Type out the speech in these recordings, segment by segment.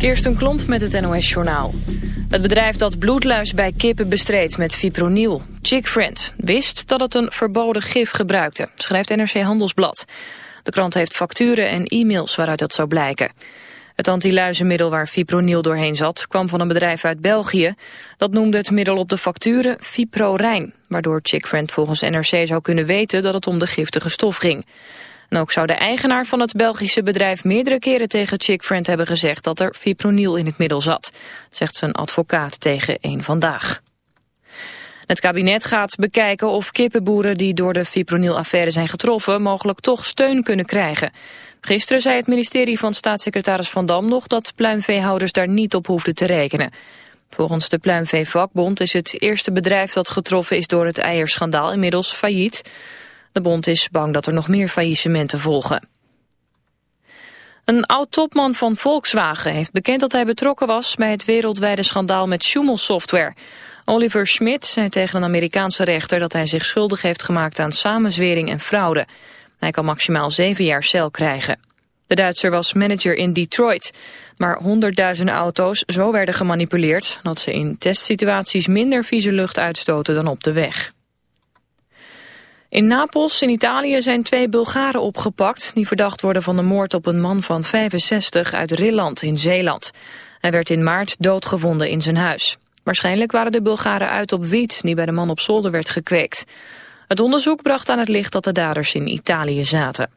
Kirsten Klomp met het NOS-journaal. Het bedrijf dat bloedluis bij kippen bestreed met fipronil, Chickfriend, wist dat het een verboden gif gebruikte, schrijft NRC Handelsblad. De krant heeft facturen en e-mails waaruit dat zou blijken. Het antiluizenmiddel waar fipronil doorheen zat kwam van een bedrijf uit België. Dat noemde het middel op de facturen Fiprorijn, waardoor Chickfriend volgens NRC zou kunnen weten dat het om de giftige stof ging. En ook zou de eigenaar van het Belgische bedrijf meerdere keren tegen Chickfriend hebben gezegd dat er fipronil in het middel zat, zegt zijn advocaat tegen een Vandaag. Het kabinet gaat bekijken of kippenboeren die door de fipronil-affaire zijn getroffen mogelijk toch steun kunnen krijgen. Gisteren zei het ministerie van staatssecretaris Van Dam nog dat pluimveehouders daar niet op hoefden te rekenen. Volgens de Pluimveevakbond is het eerste bedrijf dat getroffen is door het eierschandaal inmiddels failliet. De bond is bang dat er nog meer faillissementen volgen. Een oud-topman van Volkswagen heeft bekend dat hij betrokken was bij het wereldwijde schandaal met Schumel-software. Oliver Schmidt zei tegen een Amerikaanse rechter dat hij zich schuldig heeft gemaakt aan samenzwering en fraude. Hij kan maximaal zeven jaar cel krijgen. De Duitser was manager in Detroit, maar honderdduizenden auto's zo werden gemanipuleerd dat ze in testsituaties minder vieze lucht uitstoten dan op de weg. In Napels in Italië zijn twee Bulgaren opgepakt... die verdacht worden van de moord op een man van 65 uit Rilland in Zeeland. Hij werd in maart doodgevonden in zijn huis. Waarschijnlijk waren de Bulgaren uit op wiet die bij de man op zolder werd gekweekt. Het onderzoek bracht aan het licht dat de daders in Italië zaten.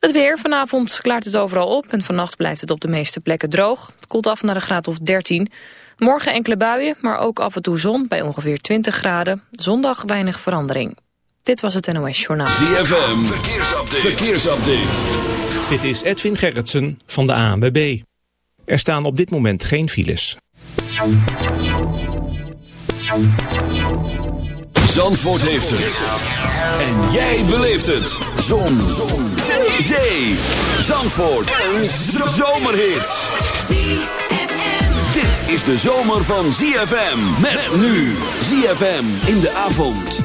Het weer. Vanavond klaart het overal op en vannacht blijft het op de meeste plekken droog. Het koelt af naar een graad of 13. Morgen enkele buien, maar ook af en toe zon bij ongeveer 20 graden. Zondag weinig verandering. Dit was het NOS Journaal. ZFM, verkeersupdate. verkeersupdate. Dit is Edwin Gerritsen van de ANWB. Er staan op dit moment geen files. Zandvoort heeft het. En jij beleeft het. Zon. Zon. Zee. Zee. Zandvoort. Een zomerhit. Dit is de zomer van ZFM. Met nu. ZFM in de avond.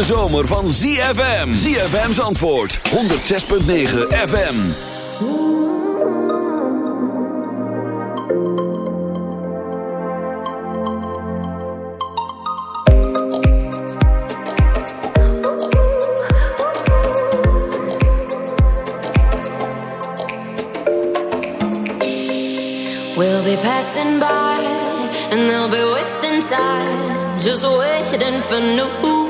Hete zomer van ZFM. ZFM's antwoord. 106.9 FM. We'll be passing by and they'll be wasting time just waiting for new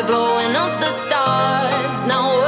we're blowing up the stars. Now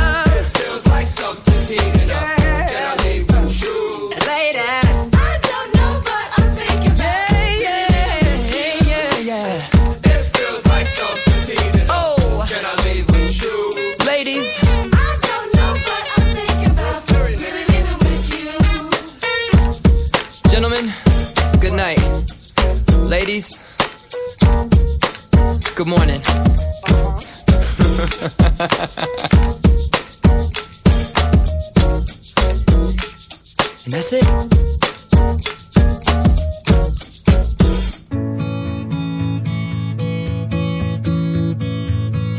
Good morning. and that's it.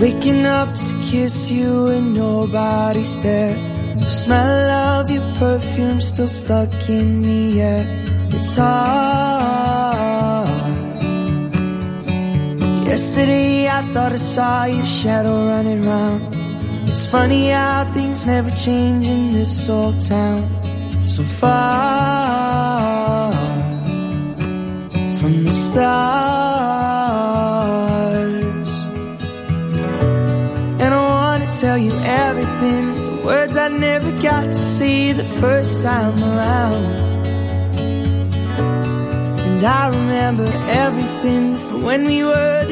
Waking up to kiss you and nobody's there. The smell of your perfume still stuck in the air. It's hard. Yesterday I thought I saw your shadow running round. It's funny how things never change in this old town. So far from the stars. And I wanna tell you everything. The words I never got to see the first time around. And I remember everything from when we were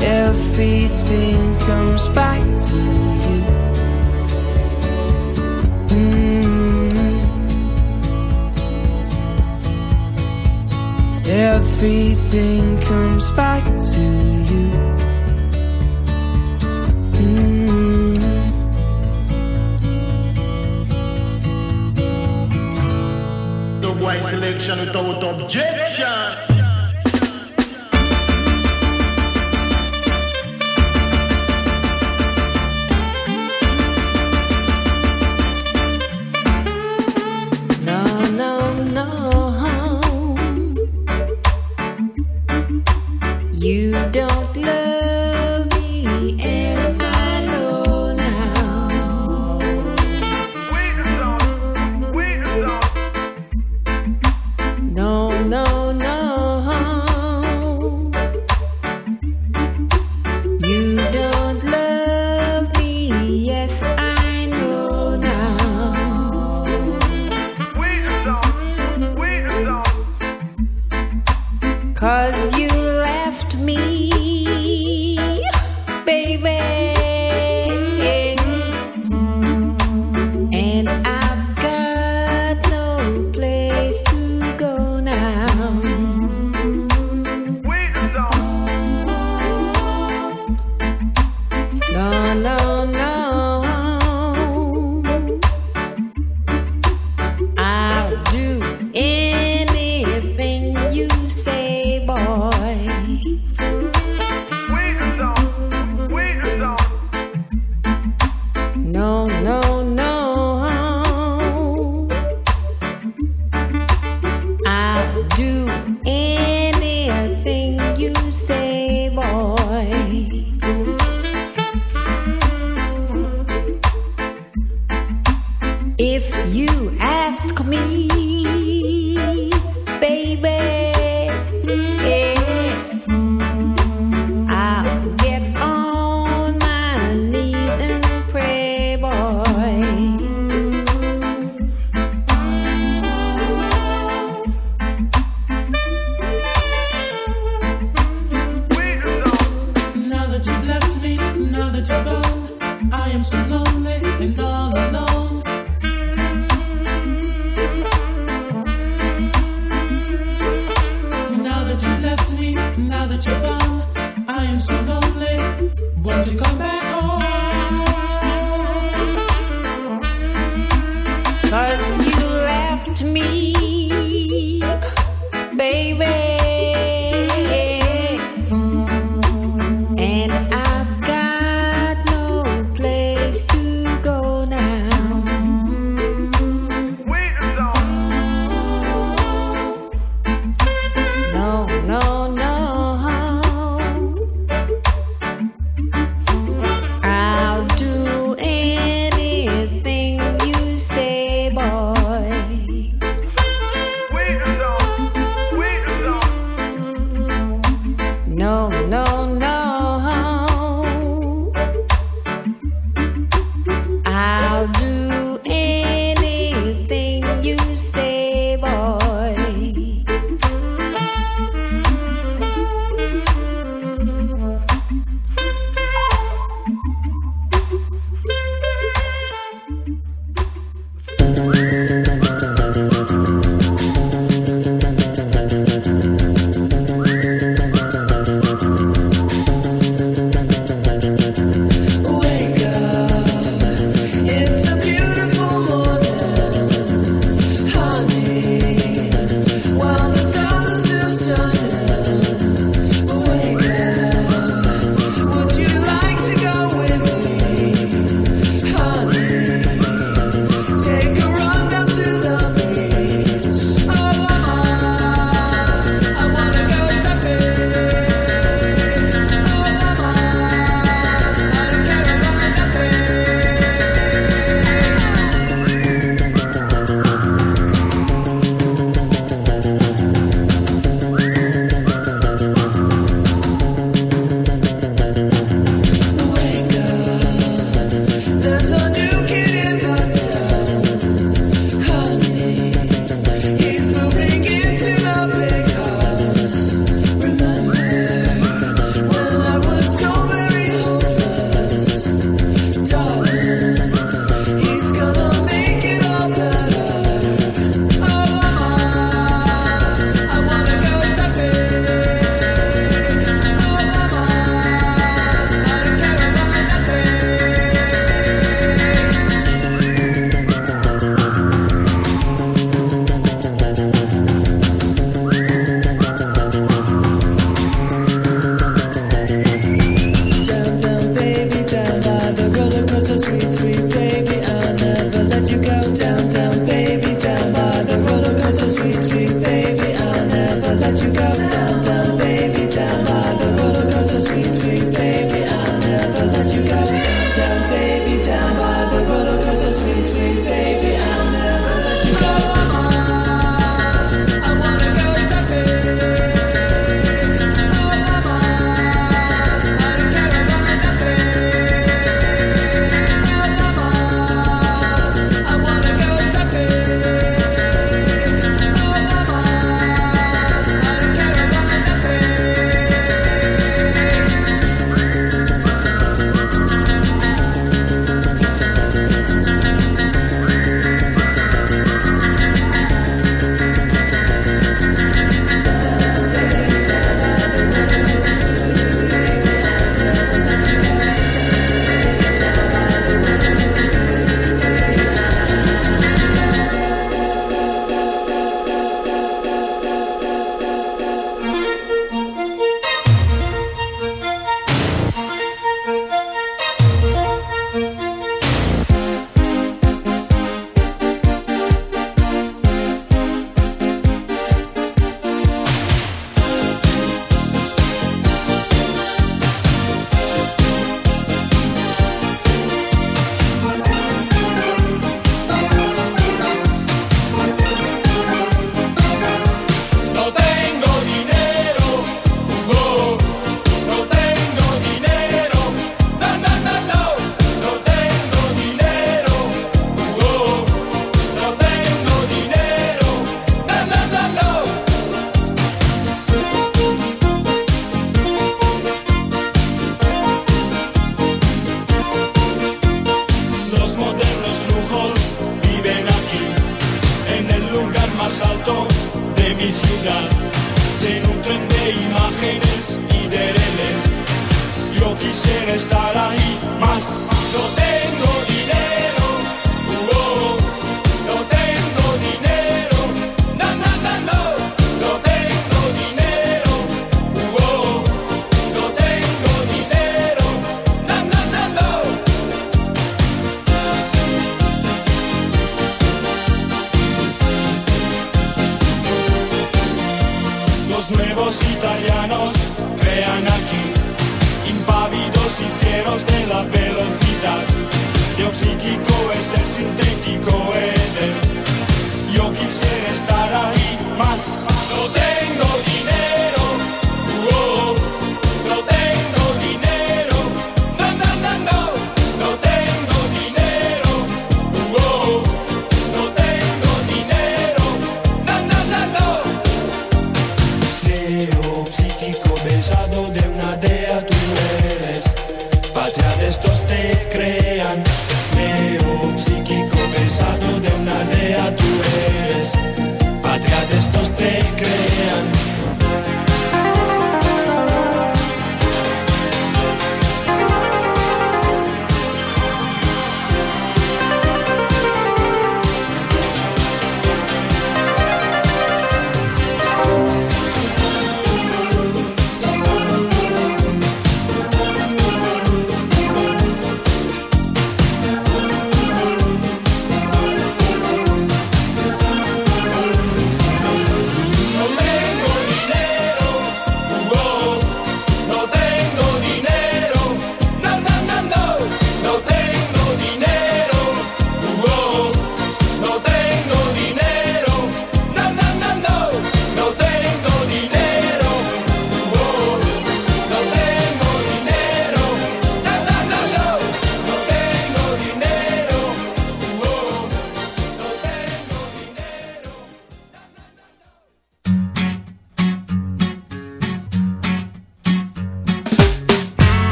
Everything comes back to you. Mm. Everything comes back to you. Mm. The boy selection without objection.